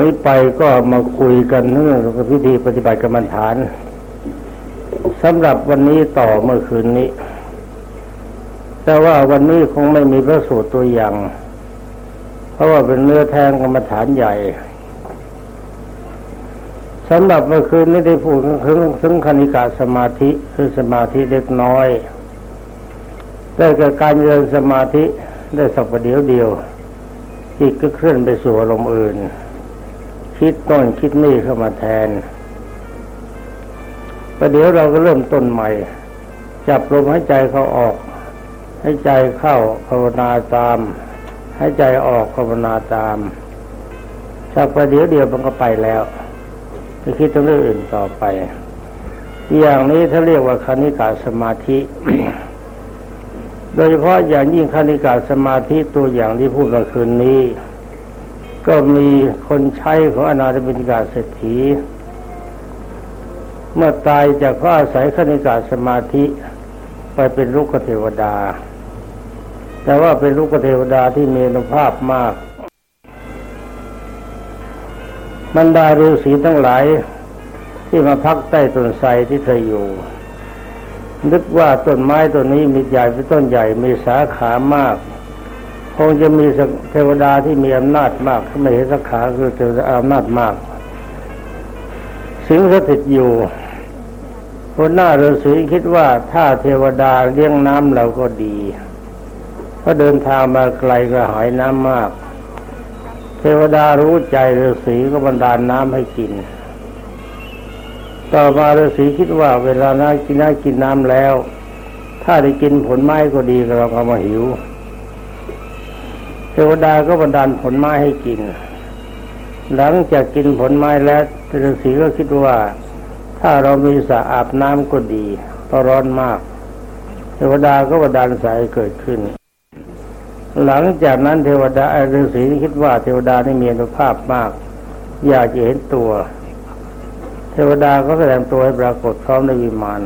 นี้ไปก็มาคุยกันเรื่องพิธีปฏิบัติกรรมฐานสำหรับวันนี้ต่อเมื่อคืนนี้ แต่ว่าวันนี้คงไม่มีพระสูตรตัวอย่าง เพราะว่าเป็นเนื้อแทงกรรมฐานใหญ่สำหรับเมื่อคืนนี้ได้พูดถึงถึงคณิกาสมาธิคือสมาธิเล็กน้อยได้กับการเริญสมาธิได้สักประเดี๋ยวเดียวจิตก็เคลื่อนไปสู่อารมณ์อื่น คิดต้นคิดนี่เข้ามาแทนประเดี๋ยวเราก็เริ่มต้นใหม่ จับลมหายใจเขาออก ให้ใจเข้าภาวนาตาม ให้ใจออกภาวนาตามจากประเดี๋ยวเดียวมันก็ไปแล้วไปคิดถึงเรื่องอื่นต่อไป อย่างนี้ถ้าเรียกว่าคณิกาสมาธิ โดยเฉพาะอย่างยิ่งคณิกาสมาธิตัวอย่างที่พูดเมื่อคืนนี้ ก็มีคนใช้ของอนาถบิณฑาเศรษฐี เมื่อตายจากพระอาศัยคณิกาสมาธิไปเป็นลูกเทวดา แต่ว่าเป็นลูกเทวดาที่มีอนุภาพมากบรรดาฤาษีทั้งหลายที่มาพักใต้ต้นไทรที่เธออยู่ นึกว่าต้นไม้ต้นนี้มีใหญ่เป็นต้นใหญ่มีสาขามาก คงจะมีเทวดาที่มีอำนาจมากไม่เห็นสาขาคือเทวดาอำนาจมาก สิงสถิตอยู่คนหน้าฤาษีคิดว่าถ้าเทวดาเลี้ยงน้ำเราก็ดีเพราะเดินทางมาไกลก็หายน้ำมาก เทวดารู้ใจฤาษีก็บันดาลน้ำให้กิน ต่อมาฤาษีคิดว่าเวลาน้ากินน้ากินน้ำแล้ว ถ้าได้กินผลไม้ก็ดีเราก็มาหิว เทวดาก็บันดาลผลไม้ให้กิน หลังจากกินผลไม้แล้วฤาษีก็คิดว่า ถ้าเรามีสระอาบน้ำก็ดีเพราะร้อนมาก เทวดาก็บันดาลสายเกิดขึ้น หลังจากนั้นเทวดาฤาษีคิดว่าเทวดานี่มีอนุภาพมาก อยากจะเห็นตัว เทวดาก็แสดงตัวให้ปรากฏพร้อมในวิมาน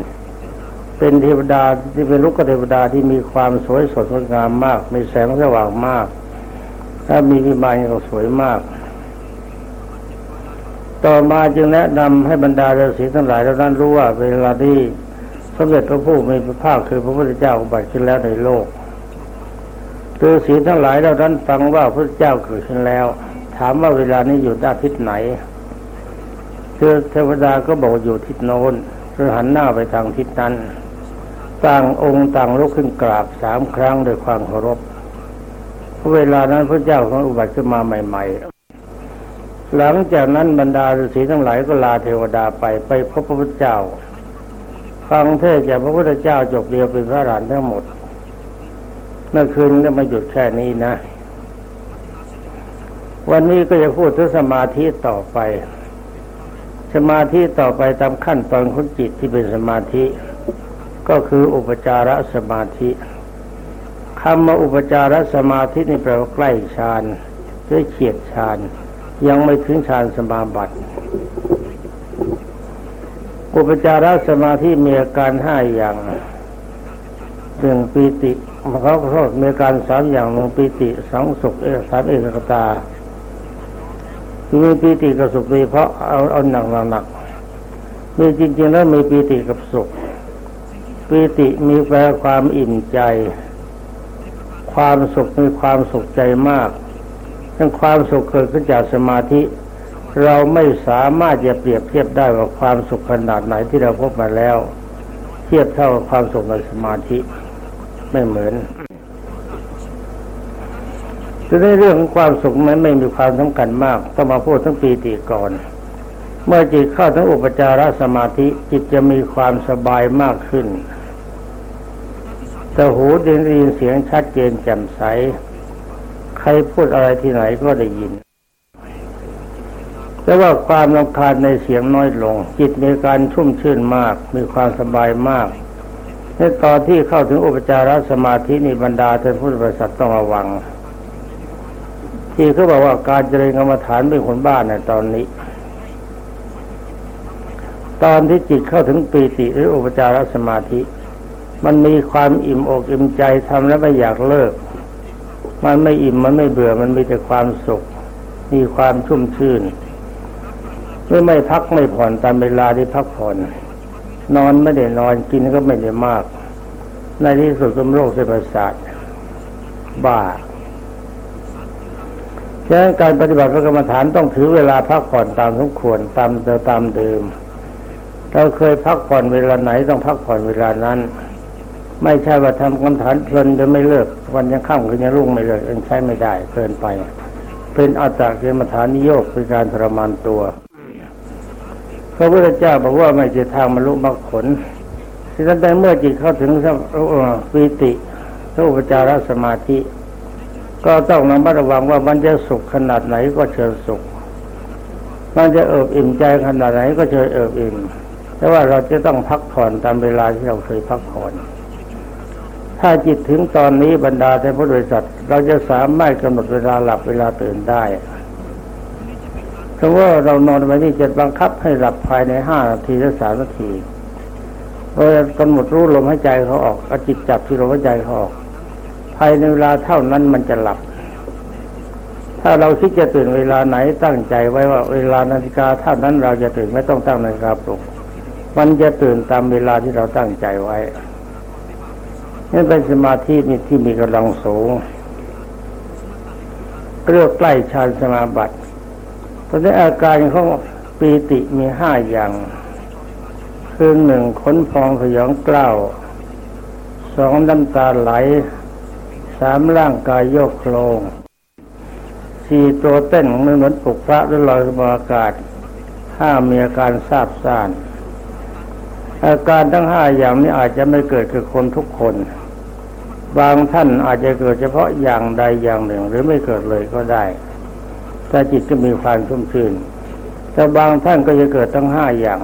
เป็นเทวดาที่เป็นลูกเทวดาที่มีความสวยสดงดงามมาก มีแสงสว่างมาก และมีวิมานก็สวยมาก ต่อมาจึงแนะนำให้บรรดาฤาษีทั้งหลายเหล่านั้นรู้ว่าเวลาที่สมเด็จพระผู้มีพระภาคคือพระพุทธเจ้าอุบัติขึ้นแล้วในโลกฤาษีทั้งหลายเราท่านฟังว่าพระเจ้าเกิดขึ้นแล้ว ถามว่าเวลานี้อยู่ด้านทิศไหนคือเทวดาก็บอกอยู่ทิศโน้นคือหันหน้าไปทางทิศนั้น ต่างองค์ต่างลุกขึ้นกราบสามครั้งด้วยความเคารพ เวลานั้นพระเจ้าของอุบัติขึ้นมาใหม่ ๆ หลังจากนั้นบรรดาฤาษีทั้งหลายก็ลาเทวดาไปไปพบพระพุทธเจ้าฟังเทศจากพระพุทธเจ้าจบเรียวเป็นพระอรหันต์ทั้งหมดเมื่อคืนก็มาหยุดแค่นี้นะ วันนี้ก็จะพูดถึงสมาธิต่อไป สมาธิต่อไปตามขั้นตอนของจิตที่เป็นสมาธิ ก็คืออุปจารสมาธิ คำว่าอุปจารสมาธินี่แปลว่าใกล้ฌานหรือเฉียดฌาน ยังไม่ถึงฌานสมาบัติอุปจารสมาธิมีอาการห้าอย่างหนึ่งปีติเขาโทษมีการสามอย่างหนึ่งปีติสองสุขเอสามเอกกตามีปีติกับสุขมีเพราะเอาเอาหนักหนักมีจริง ๆ แล้วมีปีติกับสุขปีติมีแปลความอิ่มใจ ความสุขมีความสุขใจมากทั้งความสุขเกิดขึ้นจากสมาธิ เราไม่สามารถจะเปรียบเทียบได้ว่าความสุขขนาดไหนที่เราพบมาแล้ว เทียบเท่ากับความสุขในสมาธิไม่เหมือนจะได้เรื่องของความสุขมันไม่มีความสำคัญมากต้องมาพูดทั้งปีติก่อน เมื่อจิตเข้าทั้งอุปจารสมาธิจิตจะมีความสบายมากขึ้น แต่หูได้ยินเสียงชัดเจนแจ่มใส ใครพูดอะไรที่ไหนก็ได้ยิน แต่ว่าความรำคาญในเสียงน้อยลง จิตมีการชุ่มชื่นมาก มีความสบายมากในตอนที่เข้าถึงอุปจารสมาธินิบรรดาท่านพุทธบริษัทต้องระวัง ที่เขาบอกว่าการเจริญกรรมฐานเป็นคนบ้านในตอนนี้ ตอนที่จิตเข้าถึงปีติหรืออุปจารสมาธิ มันมีความอิ่มอกอิ่มใจทำแล้วไม่อยากเลิก มันไม่อิ่มมันไม่เบื่อมันมีแต่ความสุข มีความชุ่มชื่นเมื่อไม่พักไม่ผ่อนตามเวลาที่พักผ่อน นอนไม่ได้นอนกินก็ไม่ได้มาก ในที่สุดก็โรคเส้นประสาทบ้าฉะนั้นการปฏิบัติพระกรรมฐานต้องถือเวลาพักผ่อนตามสมควรตามเดิมตามเดิมเราเคยพักผ่อนเวลาไหนต้องพักผ่อนเวลานั้น ไม่ใช่ว่าทำกรรมฐานเพลินจะไม่เลิก วันยังค่ำคืนยังรุ่งไม่เลิกเองใช้ไม่ได้เพลินไป เป็นอัตตากรรมฐานนิโยกเป็นการทรมานตัวพระพุทธเจ้าบอกว่าไม่จะทางมรรลุมรรคผลที่นั้นแต่เมื่อจิตเข้าถึงปีติทุปจารสมาธิ ก็ต้องระมัดระวังว่ามันจะสุขขนาดไหนก็เชิญสุข มันจะเอิบอิ่มใจขนาดไหนก็เชิญเอิบอิ่มแต่ว่าเราจะต้องพักผ่อนตามเวลาที่เราเคยพักผ่อน ถ้าจิตถึงตอนนี้บรรดาแต่ผู้โดยสัตว์เราจะสามารถกำหนดเวลาหลับเวลาตื่นได้เพราะว่าเรานอนไปนี่จะบังคับให้หลับภายในห้านาทีหรือสามนาทีเรากำหนดรู้ลมหายใจเขาออกเอาจิตจับที่ลมหายใจเขาออก ภายในเวลาเท่านั้นมันจะหลับ ถ้าเราคิดจะตื่นเวลาไหนตั้งใจไว้ว่าเวลานาฬิกาเท่านั้นเราจะตื่นไม่ต้องตั้งนาฬิกาปลุก มันจะตื่นตามเวลาที่เราตั้งใจไว้ นี่เป็นสมาธินี่ที่มีกำลังสูงเรียกใกล้ฌานสมาบัติตอนนี้อาการของปีติมีห้าอย่าง คือหนึ่งขนพองขยองกล้าวสองน้ำตาไหลสามร่างกายโยกโครงสี่ตัวเต้นเหมือนปลุกพระหรือลอยบนอากาศห้ามีอาการทราบซ่านอาการทั้งห้าอย่างนี้อาจจะไม่เกิดกับคนทุกคน บางท่านอาจจะเกิดเฉพาะอย่างใดอย่างหนึ่ง หรือไม่เกิดเลยก็ได้แต่จิตก็มีความชุ่มชื่นแต่บางท่านก็จะเกิดทั้งห้าอย่าง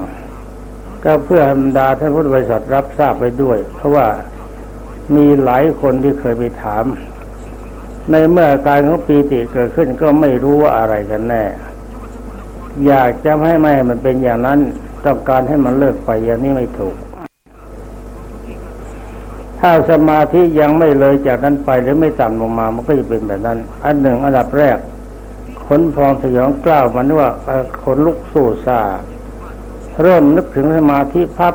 ก็เพื่อธรรมดาท่านพุทธบริษัทรับทราบไปด้วย เพราะว่ามีหลายคนที่เคยไปถาม ในเมื่อการของปีติเกิดขึ้นก็ไม่รู้ว่าอะไรกันแน่ อยากจะให้ไม่มันเป็นอย่างนั้นต้องการให้มันเลิกไปอย่างนี้ไม่ถูก ถ้าสมาธิยังไม่เลยจากนั้นไปหรือไม่ต่ำลงมา มันก็จะเป็นแบบนั้น อันหนึ่งอันดับแรกขนพองสยองกล้าวมันว่าขนลุกสู้ซาเริ่มนึกถึงสมาธิพับ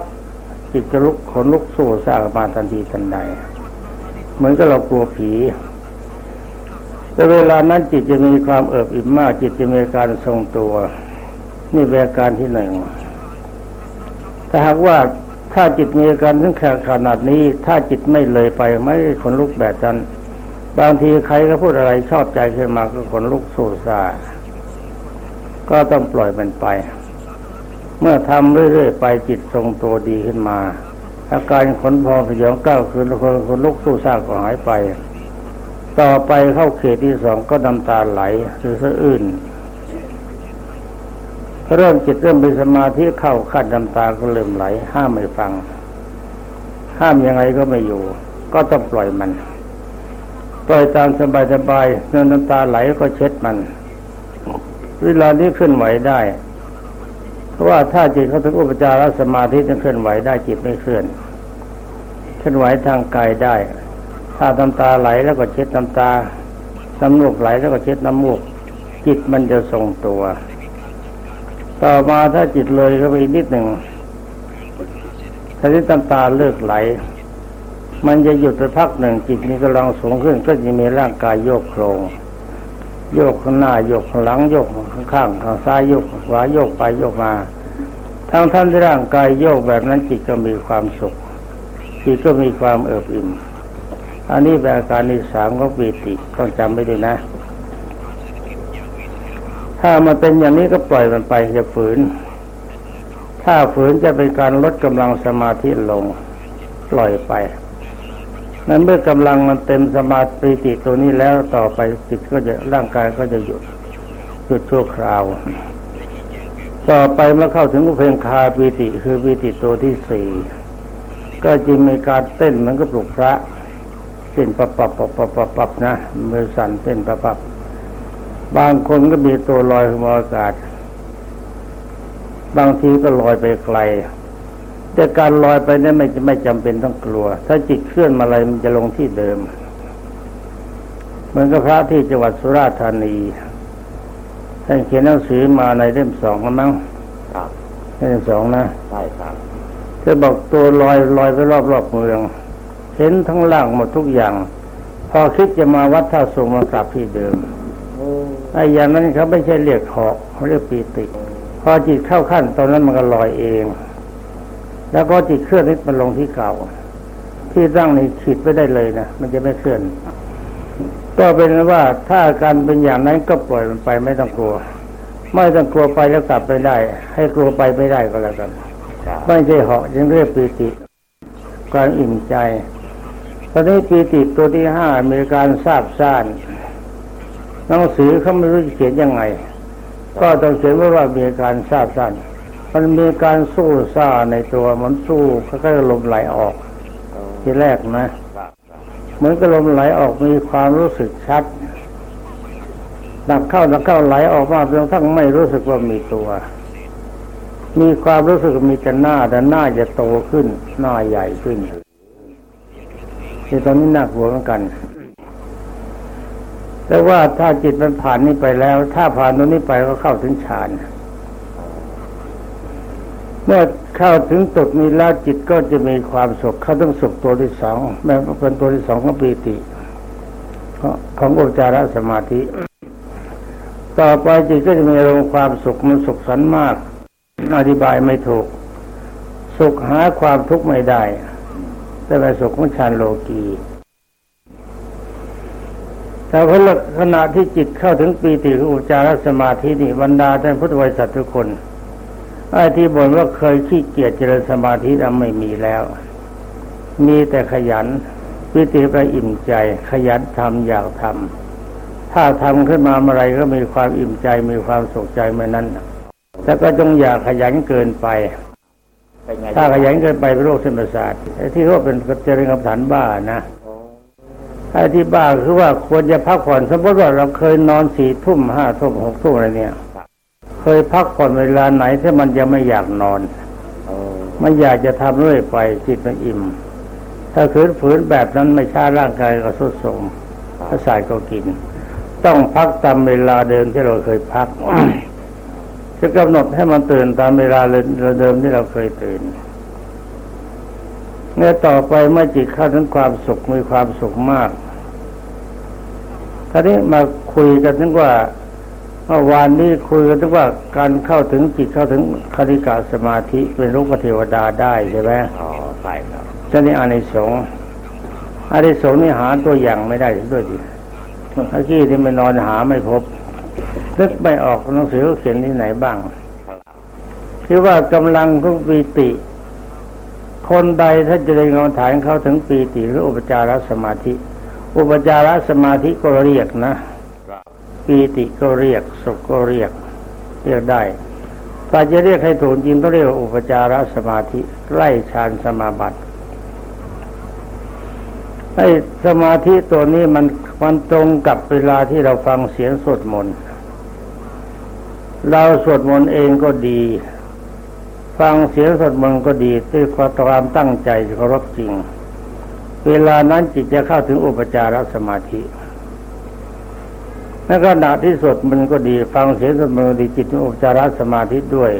จิตจะลุกขนลุกสู้สร้ามาทันทีทันใดเหมือนกับเรากลัวผีแต่เวลานั้นจิตจะมีความเอิบอิ่มมาก จิตจะมีการทรงตัว นี่เป็นการที่หนึ่งถ้าหากว่า ถ้าจิตมีอาการถึงแขนาดนี้ ถ้าจิตไม่เลยไปไม่ขนลุกแบบนั้นบางทีใครก็พูดอะไรชอบใจขึ้นมาก็ขนลุกสู้ซาก็ต้องปล่อยมันไป เมื่อทำเรื่อยๆไปจิตทรงตัวดีขึ้นมา อาการขนพองสยองก้าวคืนคนคนลุกสู้ซากก็หายไป ต่อไปเข้าเขตที่สองก็น้ำตาไหลหรือสะอื้น เริ่มจิตเริ่มเป็นสมาธิเข้าขั้นน้ำตาก็เริ่มไหล ห้ามไม่ฟัง ห้ามยังไงก็ไม่อยู่ ก็ต้องปล่อยมัน ปล่อยตามสบายๆเนื่อน้ำตาไหลก็เช็ดมัน เวลานี้ขึ้นไหวได้ เพราะว่าถ้าจิตเขาถึงอุปจารสมาธิจะเคลื่อนไหวได้จิตไม่เคลื่อนเคลื่อนไหวทางกายได้ ถ้าน้ำตาไหลแล้วก็เช็ดน้ำตาน้ำมูกไหลแล้วก็เช็ดน้ำมูก จิตมันจะทรงตัว ต่อมาถ้าจิตเลยก็ไปนิดหนึ่งถ้าที่น้ำตาเลิกไหล มันจะหยุดไปพักหนึ่งจิตนี้ก็ลองสูงขึ้น ก็จะมีร่างกายโยกโครง โยกข้างหน้าโยกข้างหลังโยกข้างข้างข้างซ้ายโยกขวาโยกไปโยกมา ทั้งท่านที่ร่างกายโยกแบบนั้นจิตก็มีความสุข จิตก็มีความเอิบอิ่ม อันนี้เป็นอาการที่สามของปีติต้องจำไว้ด้วยนะ ถ้ามันเป็นอย่างนี้ก็ปล่อยมันไปอย่าฝืน ถ้าฝืนจะเป็นการลดกำลังสมาธิลง ปล่อยไป นั้นเมื่อกำลังมันเต็มสมาธิติตัวนี้แล้วต่อไปจิตก็จะร่างกายก็จะหยุดหยุดชั่วคราว ต่อไปเมื่อเข้าถึงอุเพงคาปีติคือปีติตัวที่สี่ก็จึงมีการเต้นเหมือนกับปลุกพระเต้นปับปับปับปับปับปับนะมือสั่นเต้นปับปับ บางคนก็มีตัวลอยขึ้นอากาศ บางทีก็ลอยไปไกล แต่การลอยไปนั้นไม่ไม่จำเป็นต้องกลัว ถ้าจิตเคลื่อนมาอะไรมันจะลงที่เดิม เหมือนกับพระที่จังหวัดสุราษฎร์ธานีท่านเขียนหนังสือมาในเล่มสองแล้วมั้งครับเล่มสองนะใช่ครับจะบอกตัวลอยลอยไปรอบรอบๆเมือง เห็นทั้งล่างหมดทุกอย่าง พอคิดจะมาวัดท่าสูงมากลับที่เดิมโอ้ ไอ้อย่างนั้นเขาไม่ใช่เรียกเหาะเขาเรียกปีติ พอจิตเข้าขั้นตอนนั้นมันก็ลอยเอง แล้วก็จิตเคลื่อนนิดมันลงที่เก่า ที่ตั้งนี่ขีดไปได้เลยนะมันจะไม่เคลื่อน ก็เป็นว่าถ้าการเป็นอย่างนั้นก็ปล่อยมันไปไม่ต้องกลัว ไม่ต้องกลัวไปแล้วกลับไปได้ ให้กลัวไปไม่ได้ก็แล้วกันไม่ใช่เหาะยังเรียกปีติการอิ่มใจตอนนี้ปีติตัวที่ห้ามีการทราบซ่าน หนังสือเขาไม่รู้จะเขียนยังไง ก็ต้องเขียนไว้ว่ามีการทราบซ่านมันมีการสู้ซ่าในตัวมันสู้ก็ลมไหลออก ทีแรกนะเหมือนกับลมไหลออกมีความรู้สึกชัดหนักเข้าหนักเข้าไหลออกมาจนทั่งไม่รู้สึกว่ามีตัว มีความรู้สึกมีแต่หน้าแต่หน้าจะโตขึ้น หน้าใหญ่ขึ้นที่ตอนนี้หน่ากลัวเหมือนกัน แต่ว่าถ้าจิตมันผ่านนี้ไปแล้ว ถ้าผ่านตรงนี้ไปก็เข้าถึงฌานเมื่อเข้าถึงจุดนี้แล้วจิตก็จะมีความสุข เข้าถึงสุขตัวที่สองแม้เป็นตัวที่สองของปีติของอุจารสมาธิ ต่อไปจิตก็จะมีอารมณ์ความสุขมันสุขสันมาก อธิบายไม่ถูก สุขหาความทุกข์ไม่ได้ แต่เป็นสุขของฌานโลกี แต่พอขณะที่จิตเข้าถึงปีติคืออุปจารสมาธินี่บรรดาท่านพุทธบริษัททุกคนไอ้ที่บ่นว่าเคยขี้เกียจเจริญสมาธินั้นไม่มีแล้ว มีแต่ขยันปีติไปอิ่มใจ ขยันทำอยากทำถ้าทำขึ้นมาเมื่อไรก็มีความอิ่มใจมีความสุขใจเมื่อนั้นแล้วก็จงอย่าขยันเกินไปเป็นไงถ้าขยันเกินไปเป็นโรคเส้นประสาทไอ้ที่เขาเป็นเจริญกรรมฐานบ้านะโอ้ ไอ้ที่บ้าคือว่าควรจะพักผ่อนสมมติว่าเราเคยนอนสี่ทุ่มห้าทุ่มหกทุ่มอะไรเนี่ย เคยพักผ่อนเวลาไหนถ้ามันยังไม่อยากนอนโอ้มันอยากจะทำเรื่อยไปจิตมันอิ่ม ถ้าขืนฝืนแบบนั้นไม่ช้าร่างกายก็ทรุดโทรมประสาทก็กิน ต้องพักตามเวลาเดิมที่เราเคยพักจะกำหนดให้มันตื่นตามเวลาเดิมที่เราเคยตื่นเมื่อต่อไปเมื่อจิตเข้าถึงความสุขมีความสุขมาก ทีนี้มาคุยกันถึงว่าเมื่อวานนี้คุยกันถึงว่าการเข้าถึงจิตเข้าถึงคณิกาสมาธิเป็นรูปเทวดาได้ใช่ไหมอ๋อใช่ครับจะนี่อานิสงส์อานิสงส์นี่หาตัวอย่างไม่ได้ด้วยดิเมื่อกี้ที่ไม่นอนหาไม่พบนึกไม่ออกหนังสือเขาเขียนที่ไหนบ้างคือว่ากำลังของปีติ คนใดถ้าจะได้เงาฐานเข้าถึงปีติหรืออุปจารสมาธิ อุปจารสมาธิก็เรียกนะครับปีติก็เรียกสุขก็เรียก เรียกได้ถ้าจะเรียกให้ถูกจริงต้องเรียกว่าอุปจารสมาธิไล่ฌานสมาบัติไอ้สมาธิตัวนี้มันมันตรงกับเวลาที่เราฟังเสียงสวดมนต์เราสวดมนต์เองก็ดี ฟังเสียงสวดมนต์ก็ดีด้วยความตั้งใจเคารพจริง เวลานั้นจิตจะเข้าถึงอุปจารสมาธิในขณะที่สวดมันก็ดีฟังเสียงสวดมนดีจิตอุปจารสมาธิด้วย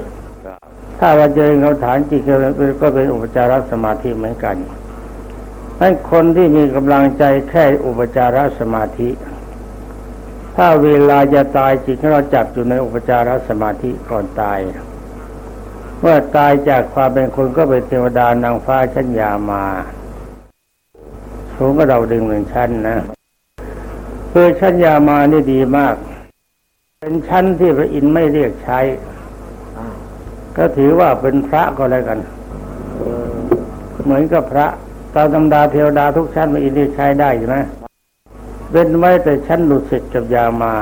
ถ้าเราเจอเขาฐานจิตก็เป็นอุปจารสมาธิเหมือนกันให้คนที่มีกำลังใจแค่อุปจารสมาธิ ถ้าเวลาจะตายจิตของเราจับอยู่ในอุปจารสมาธิก่อนตายเมื่อตายจากความเป็นคนก็เป็นเทวดานางฟ้าชั้นยามา สูงก็เราดึงหนึ่งชั้นนะคือชั้นยามานี่ดีมาก เป็นชั้นที่พระอินทร์ไม่เรียกใช้ ก็ถือว่าเป็นพระก็แล้วกัน เหมือนกับพระตามธรรมดาเทวดาทุกชั้นพระอินทร์เรียกใช้ได้ใช่ไหมเป็นไว้แต่ชั้นดุสิตกับยามา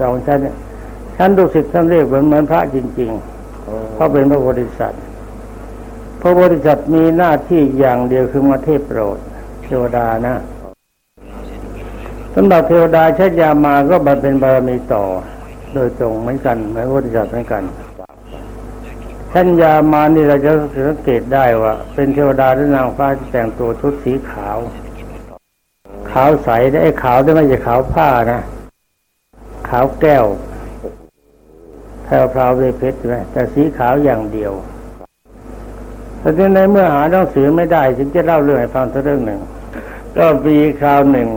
สองชั้นเนี่ยชั้นดุสิตท่านเรียกเหมือนเหมือนพระจริงๆเพราะเป็นพระโพธิสัตว์พระโพธิสัตว์มีหน้าที่อย่างเดียวคือมาเทศโปรด เทวดานะสำหรับเทวดาชั้ยามาก็บำเป็นบารมีต่อ โดยตรงเหมือนกันเหมือนพระโพธิสัตว์เหมือนกันท่านยามานี่เราจะสังเกตได้ว่า เป็นเทวดาหรือนางฟ้าที่แต่งตัวชุดสีขาว ขาวใสไอ้ขาวที่ไม่ใช่ขาวผ้านะ ขาวแก้วแพรวพราวด้วยเพชรใช่ไหมแต่สีขาวอย่างเดียว แต่ที่ในเมื่อหาหนังสือไม่ได้จึงจะเล่าเรื่องให้ฟังสักเรื่องหนึ่ง ก็ปีคราวหนึ่ง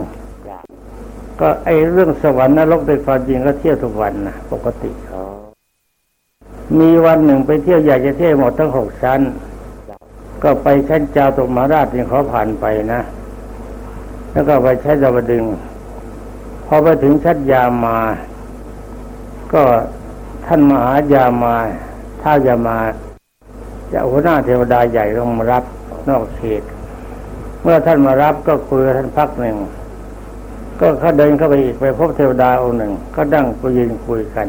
ก็ไอเรื่องสวรรค์นรกในความจริงก็เที่ยวทุกวันนะปกติมีวันหนึ่งไปเที่ยวอยากจะเที่ยวหมดทั้งหกชั้น ก็ไปชั้นเจ้าตุมาราชนี่เขาผ่านไปนะ แล้วก็ไปชั้นดาวดึงพอไปถึงชั้นยามา ก็ท่านมหายามาท้ายามา จะหัวหน้าเทวดาใหญ่ลงมารับนอกเขต เมื่อท่านมารับก็คุยท่านพักหนึ่ง ก็เขาเดินเข้าไปอีกไปพบเทวดาองค์หนึ่ง ก็ดั้งก็ยืนคุยกัน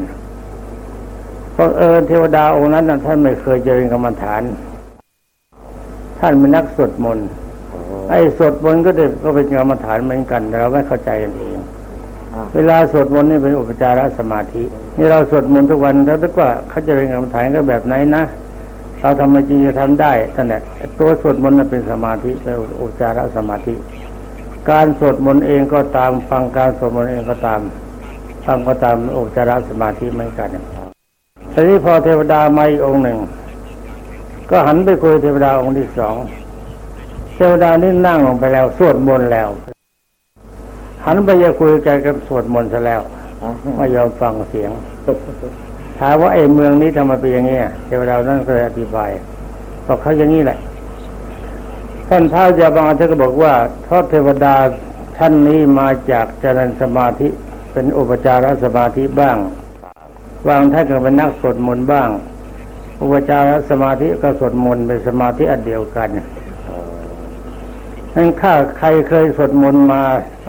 เพราะเออเทวดาองค์นั้นท่านไม่เคยเจริญกรรมฐาน ท่านเป็นนักสวดมนต์ไอ้สวดมนต์ก็เด็กก็เป็นกรรมฐานเหมือนกันแต่เราไม่เข้าใจกันเองเวลาสวดมนต์นี่เป็นอุปจารสมาธิ นี่เราสวดมนต์ทุกวันแล้วถ้าว่าเขาจะเป็นกรรมฐานก็แบบไหนนะ เราทำไมจริงจะทำได้แต่เนี่ยตัวสวดมนต์น่ะเป็นสมาธิเป็นอุจารสมาธิ การสวดมนต์เองก็ตามฟังการสวดมนต์เองก็ตามฟังก็ตามอุจารสมาธิเหมือนกันทีนี้พอเทวดามาอีกองหนึ่ง ก็หันไปคุยเทวดาองค์ที่สองเทวดานี่นั่งลงไปแล้ว สวดมนต์แล้ว หันไปจะคุยกันกับสวดมนต์ซะแล้วไม่ยอมฟังเสียง ถามว่าไอ้เมืองนี้ทำไมเป็นอย่างนี้เทวดานั่นเคยอธิบายบอกเขาอย่างนี้แหละท่านท้าวยาบางท่านก็บอกว่าเพราะเทวดาท่านนี้มาจากจริญสมาธิเป็นอุปจารสมาธิบ้างบางท่านก็เป็นนักสวดมนต์บ้าง อุปจารสมาธิก็สวดมนต์เป็นสมาธิอันเดียวกันนั่นข้าใครเคยสวดมนต์มา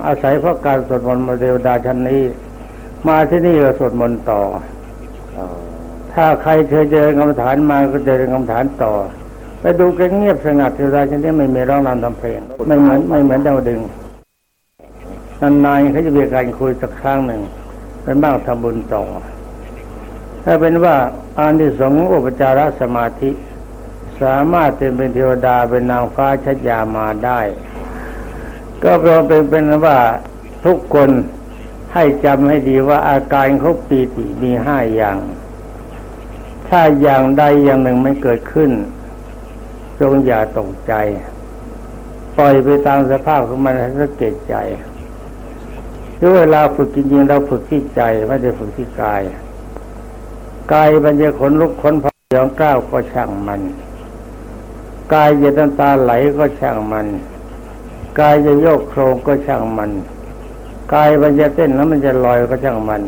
อาศัยเพราะการสวดมนต์มาเทวดาชั้นนี้ มาที่นี่ก็สวดมนต์ต่อ ถ้าใครเคยเจอกรรมฐานมาก็เจริญกรรมฐานต่อ ไปดูแกเงียบสงัดเทวดาชนี้ไม่มีร้องรำทำเพลง ไม่เหมือนไม่เหมือนดาวดึงนานๆเขาจะมีการคุยสักครั้งหนึ่งเป็นบ้างทำบุญต่อ ถ้าเป็นว่าอานิสงส์องอุปจารสมาธิ สามารถเป็นเทวดาเป็นนางฟ้าชัดยามาได้ ก็แปลว่าเป็นเป็นว่าทุกคนให้จำให้ดีว่าอาการเขาปีติมีห้าอย่าง ถ้าอย่างใดอย่างหนึ่งไม่เกิดขึ้นจงอย่าตกใจ ปล่อยไปตามสภาพของมันให้สังเกตใจคือเวลาฝึกจริงๆเราฝึกที่ใจไม่ได้ฝึกที่กายกายมันจะขนลุกขนพองกล้าวก็ช่างมันกายจะน้ำตาไหลก็ช่างมันกายจะโยกโครงก็ช่างมันกายมันจะเต้นแล้วมันจะลอยก็ช่างมัน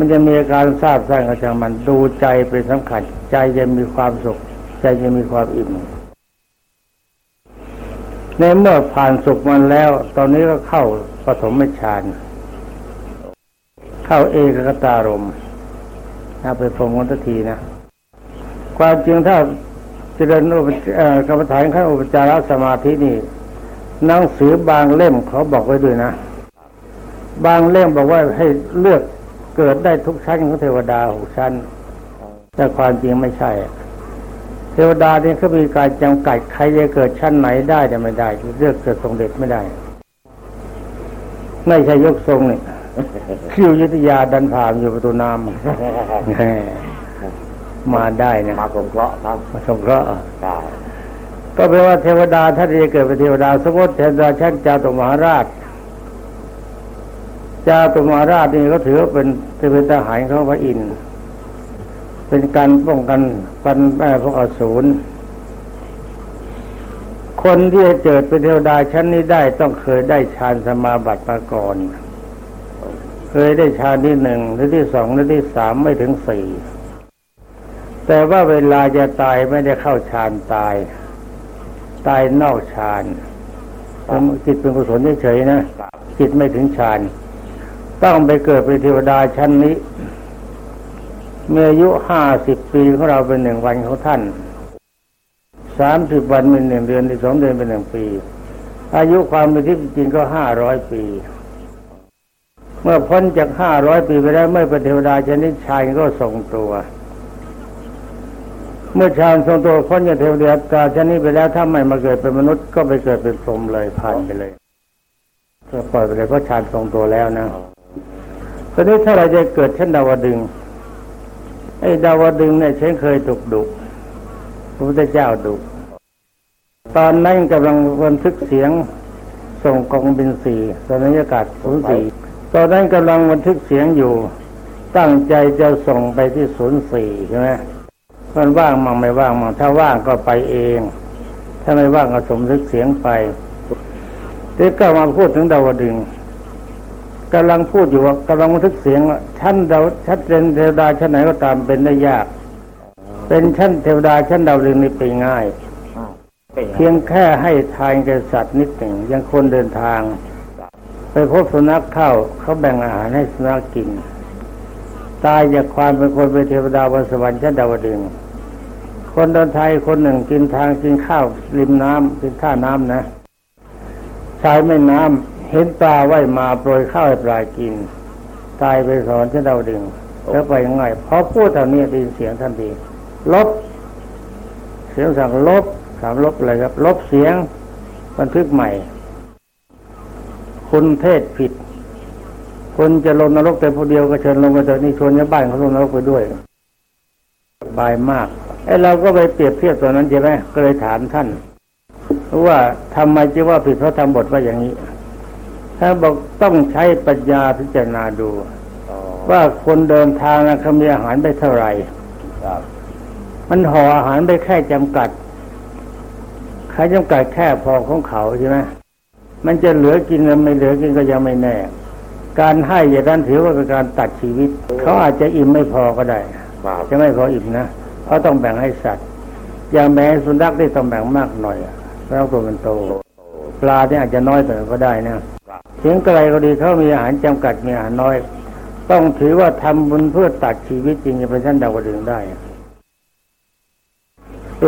มันจะมีอาการทราบซ่านก็ช่างมันดูใจเป็นสำคัญใจจะมีความสุข ใจจะมีความอิ่มในเมื่อผ่านสุขมันแล้ว ตอนนี้ก็เข้าปฐมฌานเข้าเอกคตารมณ์เอาไปฟังกันทีนะ ความจริงถ้าเจริญอุปเอ่อกรรมฐานขั้นอุปจารสมาธินี่หนังสือบางเล่มเขาบอกไว้ด้วยนะ บางเล่มบอกว่าให้เลือก เกิดได้ทุกชั้นของเทวดาหกชั้น แต่ความจริงไม่ใช่ เทวดาเนี่ยเขามีการจำกัดใครจะเกิดชั้นไหนได้แต่ไม่ได้เลือกเกิดทรงเด็จไม่ได้ ไม่ใช่ยกทรงนี่คิวยุทธยาดันผ่านอยู่ประตูน้ำแหมมาได้นะมาสงเคราะห์ครับมาสงเคราะห์ได้ก็แปลว่าเทวดาถ้าจะเกิดเป็นเทวดาสมมติเทวดาชั้นจาตุมหาราช จาตุมาราชนี่ก็ถือว่าเป็นเป็นทหารของพระอินทร์เป็นการป้องกันปันแม่พวกอสูรคนที่จะเกิดเป็นเทวดาชั้นนี้ได้ต้องเคยได้ฌานสมาบัติมาก่อน เคยได้ฌานที่หนึ่งหรือที่สองหรือที่สามไม่ถึงสี่แต่ว่าเวลาจะตายไม่ได้เข้าฌานตาย ตายนอกฌานจิตเป็นกุศลเฉยๆนะจิตไม่ถึงฌาน ต้องไปเกิดเป็นเทวดาชั้นนี้ เมื่ออายุห้าสิบปีของเราเป็นหนึ่งวันของท่านสามสิบวันเป็นหนึ่งเดือนที่สองเดือนเป็นหนึ่งปี อายุความเป็นที่จริงก็ห้าร้อยปี เมื่อพ้นจากห้าร้อยปีไปแล้วไม่เป็นเทวดาชนิดชายก็ทรงตัว เมื่อฌานทรงตัวพ้นจากเทวดาชนิดไปแล้วถ้าไม่มาเกิดเป็นมนุษย์ก็ไปเกิดเป็นพรหมเลยผ่านไปเลยก็ปล่อยไปเลยเพราะฌานทรงตัวแล้วนะ อนนี้ถ้าเราจะเกิดเช่นดาวดึงไอ้ดาวดึงเนี่ยฉันเคยถูกดุพระพุทธเจ้าดุตอนนั้นกำลังบันทึกเสียงส่งกองบินสี่สถานอากาศศูนย์สี่ตอนนั้นกำลังบันทึกเสียงอยู่ ตั้งใจจะส่งไปที่ศูนย์สี่ใช่ไหมมันว่างมั่งไม่ว่างมั่งถ้าว่างก็ไปเอง ถ้าไม่ว่างก็สมทึกเสียงไปทีก็มาพูดถึงดาวดึง กำลังพูดอยู่ว่ากำลังบันทึกเสียงว่าชั้นดาวชั้นเป็นเทวดาชั้นไหนก็ตามเป็นได้ยาก เป็นชั้นเทวดาชั้นดาวดึงนี่เป็นง่ายอ้าวเป็นไงเพียงแค่ให้ทานแก่สัตว์นิดหนึ่งยังคนเดินทาง ไปพบสุนัขเข้าเขาแบ่งอาหารให้สุนัขกิน ตายจากความเป็นคนเป็นเทวดาบนสวรรค์ชั้นดาวดึงส์คนเดินไทยคนหนึ่งกินทางกินข้าวริมน้ำกินท่าน้ำนะชายแม่น้ำ เห็นปลาว่ายมาโปรยข้าวให้ปลากิน ตายไปสอนชั้นดาวดึงส์แล้วไปยังไงพอพูดเท่านี้ได้ยินเสียงทันทีลบ เสียงสั่งลบถามลบอะไรครับ ลบเสียงบันทึกใหม่ คุณเทศผิดคุณจะลงนรกแต่ผู้เดียวก็เชิญลงไปเถอะนี่ชวนชาวบ้านเขาลงนรกไปด้วยสบายมากไอ้เราก็ไปเปรียบเทียบตอนนั้นใช่ไหมก็เลยถามท่านว่าทำไมจึงว่าผิดเพราะทำบทว่าอย่างนี้ ท่านบอกต้องใช้ปัญญาพิจารณาดูอ๋อว่าคนเดินทางนะเขามีอาหารไปเท่าไหร่ครับมันห่ออาหารไปแค่จำกัดใครจำกัดแค่พอของเขาใช่ไหมมันจะเหลือกินหรือไม่เหลือกินก็ยังไม่แน่ การให้อย่างนั้นถือว่าเป็นการตัดชีวิต เขาอาจจะอิ่มไม่พอก็ได้ครับจะไม่พออิ่มนะเขาต้องแบ่งให้สัตว์ อย่างแบ่งให้สุนัขได้ต้องแบ่งมากหน่อยอะแล้วตัวมันโต ปลาเนี่ยอาจจะน้อยแต่ก็ได้นะ ถึงไกลก็ดีเขามีอาหารจำกัดมีอาหารน้อย ต้องถือว่าทำบุญเพื่อตัดชีวิตจริงจะเป็นชั้นดาวดึงได้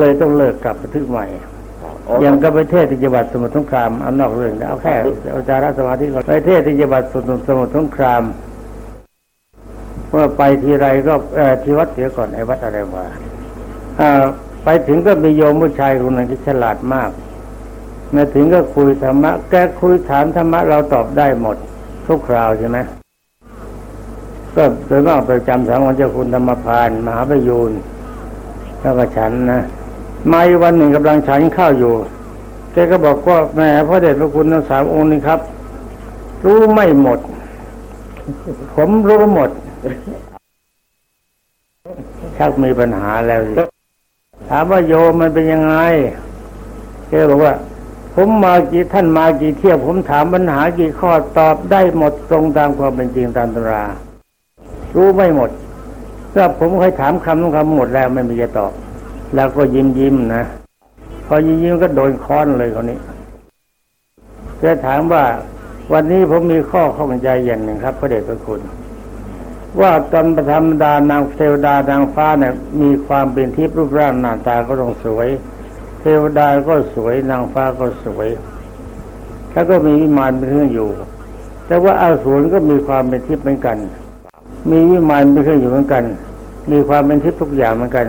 เลยต้องเลิกกลับไปทึกใหม่อย่างกับประเทศที่จังหวัดสมุทรสงครามอานนอกเรื่องนะเอาแค่อาจาระสมาธิก่อนประเทศที่จังหวัดสมุทรสมุทรสงครามเมื่อไปทีไรก็ที่วัดเสียก่อนไอ้วัดอะไรวะไปถึงก็มีโยมผู้ชายคนหนึ่งที่ฉลาดมาก มาถึงก็คุยธรรมะ แกคุยถามธรรมะเราตอบได้หมด ทุกคราวใช่ไหมก็โดยมากประจำสามวันเจ้าคุณธรรมพานมหาประยูนแล้วก็ฉันนะมาวันหนึ่งกำลังฉันข้าวอยู่แกก็บอกว่าแม่พระเดชพระคุณทั้งสามองค์นี้ครับ รู้ไม่หมด ผมรู้หมดชักมีปัญหาแล้วถามว่าโยมมันเป็นยังไงแกบอกว่า ผมมากี่ท่านมากี่เที่ยวผมถามปัญหากี่ข้อตอบได้หมดตรงตามความเป็นจริงตามตำรา รู้ไม่หมดถ้าผมเคยถามคำต้องคำหมดแล้วไม่มีจะตอบ แล้วก็ยิ้มยิ้มนะพอยิ้มยิ้มก็โดนค้อนเลยคนนี้จะถามว่าวันนี้ผมมีข้อข้องใจอย่างหนึ่งครับพระเดชพระคุณ ว่าตอนประธรรมดานางเทวดานางฟ้าเนี่ยมีความเป็นทิพย์รูปร่างหน้าตาก็ต้องสวย เทวดาก็สวยนางฟ้าก็สวย แล้วก็มีวิมานเป็นเครื่องอยู่ แต่ว่าอาสูรก็มีความเป็นทิพย์เหมือนกัน มีวิมานเป็นเครื่องอยู่เหมือนกัน มีความเป็นทิพย์ทุกอย่างเหมือนกัน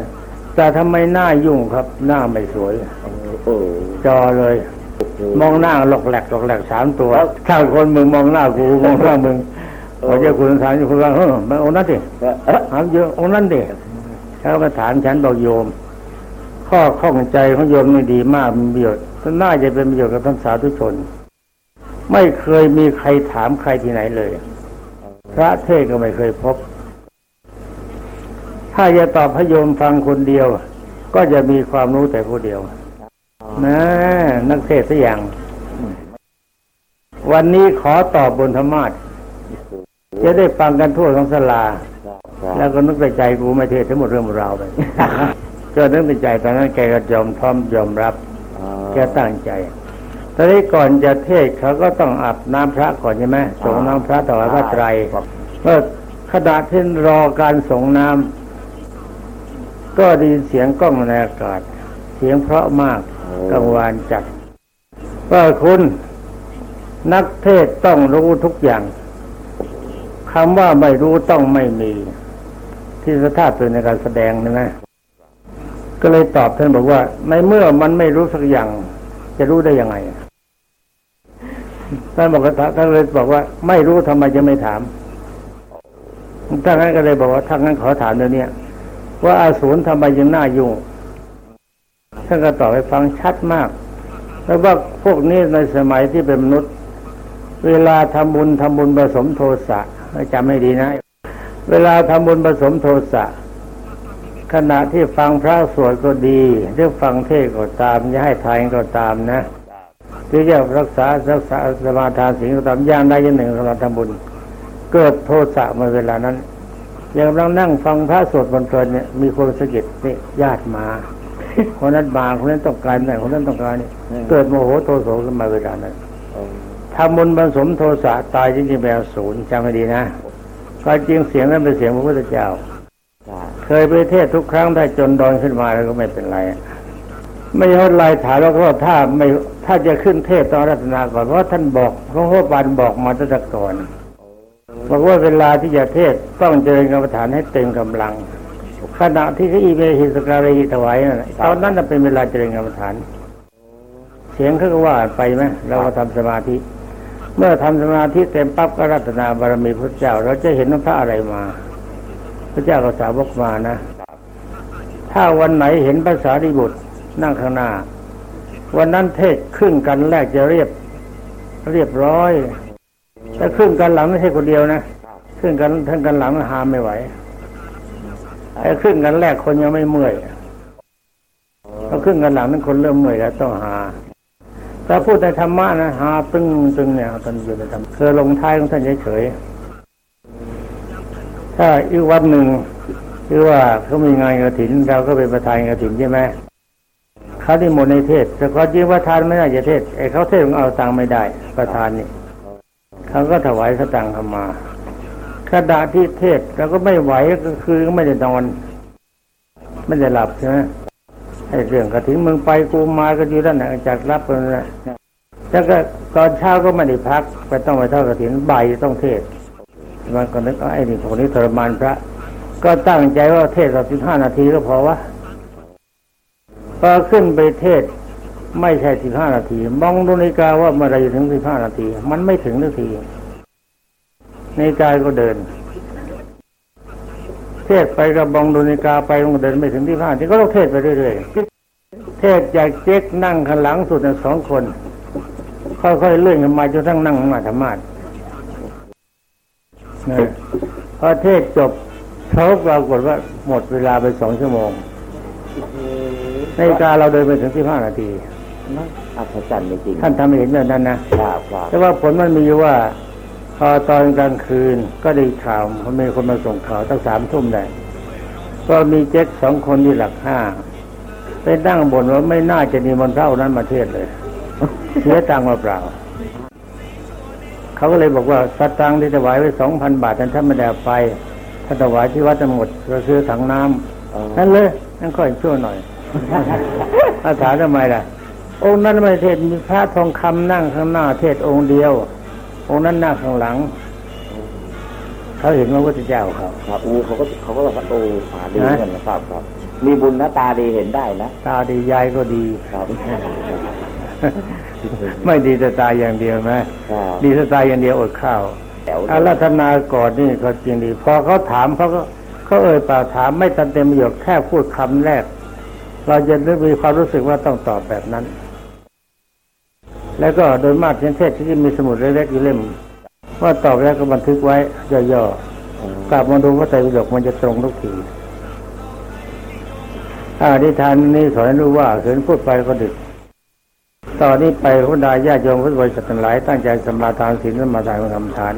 แต่ทำไมหน้ายุ่งครับ หน้าไม่สวยโอ้จอเลย มองหน้าหลอกแหลกหลอกแหลกสามตัวข้างคนมึงมองหน้ากูมองหน้ามึงพอเจ้าคุณถามอยู่คุณว่าเฮ้ยมันองค์นั้นดิเอ๊ะถามเยอะองค์นั้นดิเขาก็ถามฉันบอกโยม ข้อข้องใจของโยมนี่ดีมากมีประโยชน์น่าจะเป็นประโยชน์กับท่านสาธุชน ไม่เคยมีใครถามใครที่ไหนเลย พระเทศก็ไม่เคยพบ ถ้าจะตอบพระโยมฟังคนเดียว ก็จะมีความรู้แต่ผู้เดียวนะนักเทศสัอย่าง วันนี้ขอตอบบนธรรมาสจะได้ฟังกันทั่วทั้งสลา แล้วก็นึกใจกูไม่เทศทั้งหมดเรื่องราวไป ก็นึกในใจตอนนั้นแกก็ยอมพร้อมยอมรับอ่าแกตั้งใจตอนนี้ก่อนจะเทศเขาก็ต้องอาบน้ำพระก่อนใช่ไหมส่งน้ำพระถวายพระไตรเมื่อขณะที่รอการส่งน้ำก็ได้ยินเสียงกล้องในอากาศ เสียงเพราะมากกังวานจัดว่าคุณนักเทศต้องรู้ทุกอย่างคำว่าไม่รู้ต้องไม่มี ที่สถาเป็นในการแสดงนะนะ ก็เลยตอบท่านบอกว่า ในเมื่อมันไม่รู้สักอย่าง จะรู้ได้ยังไงท่านบอกว่าท่านเลยบอกว่า ไม่รู้ทำไมจะไม่ถามถ้างั้นก็เลยบอกว่าถ้างั้นขอถามเดี๋ยวนี้ว่าอาสูรทำไมยังน่ายุ่งท่านก็ตอบให้ฟังชัดมาก แล้วว่าพวกนี้ในสมัยที่เป็นมนุษย์ เวลาทำบุญทำบุญผสมโทสะจำให้ดีนะ เวลาทำบุญผสมโทสะ ขณะที่ฟังพระสวดก็ดี หรือฟังเทศก็ตามจะให้ทานก็ตามนะหรือจะรักษารักษาสมาทานสิ่งก็ตามย่างใดอย่างหนึ่งสำหรับทำบุญ เกิดโทสะมาเวลานั้นยังกำลังนั่งฟังพระสวดบนเพลินเนี่ยมีคนสะกิดนี่ญาติมาคนนั้นมาคนนั้นต้องการนั่นคนนั้นต้องการนี่เกิดโมโหโทโสขึ้นมาเวลานั้นทำบุญผสมโทสะตายจริงๆเป็นอสูรจำให้ดีนะก็จริงเสียงนั้นเป็นเสียงพระพุทธเจ้า เคยไปเทศทุกครั้งถ้าจนดอนขึ้นมาแล้วก็ไม่เป็นไร ไม่ยอดลายถามแล้วก็ถ้าไม่ถ้าจะขึ้นเทศตอนรัตนาก่อนเพราะท่านบอกพระพุทธบาลบอกมาตั้งแต่ก่อนบอกว่าเวลาที่จะเทศต้องเจริญกรรมฐานให้เต็มกำลังขณะที่เขาอีเมหิสการีถวายนั่นน่ะตอนนั้นน่ะเป็นเวลาเจริญกรรมฐาน เสียงเขาก็ว่าไปไหมเราก็ทำสมาธิ เมื่อทำสมาธิเต็มปั๊บก็รัตนาบารมีพระเจ้า เราจะเห็นว่าพระอะไรมา พระเจ้าก็สาวกมานะ ถ้าวันไหนเห็นภาษาดิบุตรนั่งข้างหน้า วันนั้นเทศครึ่งกันแรกจะเรียบ เรียบร้อยแต่ครึ่งกันหลังไม่ใช่คนเดียวนะครึ่งกันทั้งกันหลังหามไม่ไหวไอ้ครึ่งกันแรกคนยังไม่เมื่อยพอครึ่งกันหลังนั้นคนเริ่มเมื่อยแล้วต้องหาถ้าพูดในธรรมะนะหาตึงตึงเนี่ยตอนอยู่ในธรรมเคยลงท้ายของท่านเฉยๆ ถ้าอีกวันหนึ่งคือว่าเขามีงานกระถินเราก็เป็นประธานกระถินใช่ไหมเขาที่มนต์ในเทศแต่ความจริงประธานไม่น่าจะเทศไอ้เขาเทศของเอาตังค์ไม่ได้ ประธานนี่เขาก็ถวายสตังค์เข้ามาขณะที่เทศเราก็ไม่ไหวก็คือก็ไม่ได้นอน ไม่ได้หลับใช่ไหมไอ้เรื่องกระถินมึงไปกูมาก็อยู่ด้านหนจากรับกันนะแล้วก็ตอนเช้าก็ไม่ได้พักไปต้องไปเท่ากระถินบ่ายต้องเทศ มันก็นึกว่าไอ้นี่คนนี้ทรมานพระ ก็ตั้งใจว่าเทศสักสิบห้านาทีก็พอวะพอขึ้นไปเทศไม่ใช่สิบห้านาที มองดูนาฬิกาว่าเมื่อไรจะถึงสิบห้านาที มันไม่ถึงนาทีนาฬิกาก็เดิน เทศไปกับบองดูนาฬิกาไปมันก็เดินไม่ถึงที่ห้าทีก็ต้องเทศไปเรื่อยๆเทศจากเจ๊กนั่งข้างหลังสุดสองคน ค่อยๆเลื่อนกันมาจนทั้งนั่งมาธรรมาสน พอเทศจบเขาปรากฏว่าหมดเวลาไปสองชั่วโมงนาฬิกาเราเดินไปถึงที่ห้านาทีนะอัศจรรย์จริงๆท่านทำให้เห็นแบบนั้นนะครับครับแต่ว่าผลมันมีอยู่ว่าพอตอนกลางคืนก็ได้ข่าวมันมีคนมาส่งข่าวตั้งสามทุ่มได้ก็มีเจ๊กสองคนที่หลักห้าไปนั่งบ่นว่าไม่น่าจะมีมนต์เท่านั้นมาเทศเลยเสียตังค์มาเปล่า เขาก็เลยบอกว่าสตังค์ที่ถวายไว้สองพันบาทนั้นท่านไม่ได้เอาไปถ้าถวายที่วัดทั้งหมดก็ซื้อถังน้ำเออนั่นเลยนั่นค่อยชั่วหน่อยถ้าถามทำไมล่ะ องค์นั้นไม่เทศมีพระทองคำนั่งข้างหน้าเทศองค์เดียว องค์นั้นนั่งข้างหลังเขาเห็นพระพุทธเจ้าเขาครับอูเขาก็เขาก็แบบว่าโอ้ตาดีเหมือนกันนะครับครับ มีบุญนะตาดีเห็นได้นะ ตาดียายก็ดีครับ ไม่ดีแต่ตาอย่างเดียวไหมครับดีแต่ตาอย่างเดียวอดข้าวแถวอารัธนาก่อนนี่ก็จริงดี พอเขาถามเขาก็เขาเอ่ยปากถามไม่ทันเต็มประโยคแค่พูดคำแรก เราจะนึกมีความรู้สึกว่าต้องตอบแบบนั้น แล้วก็โดยมากเช่นเทศที่มีสมุดเล็กๆอยู่เล่มว่าตอบแล้วก็บันทึกไว้ย่อๆกลับมาดูว่าไตรปิฎกมันจะตรงทุกทีถ้าอธิษฐานนี้สอนให้รู้ว่าเขินพูดไปก็ดึก ตอนนี้ไปพระดาญาติโยมพุทธบริษัททั้งหลายตั้งใจสมาทานศีลสมาทานคำทาน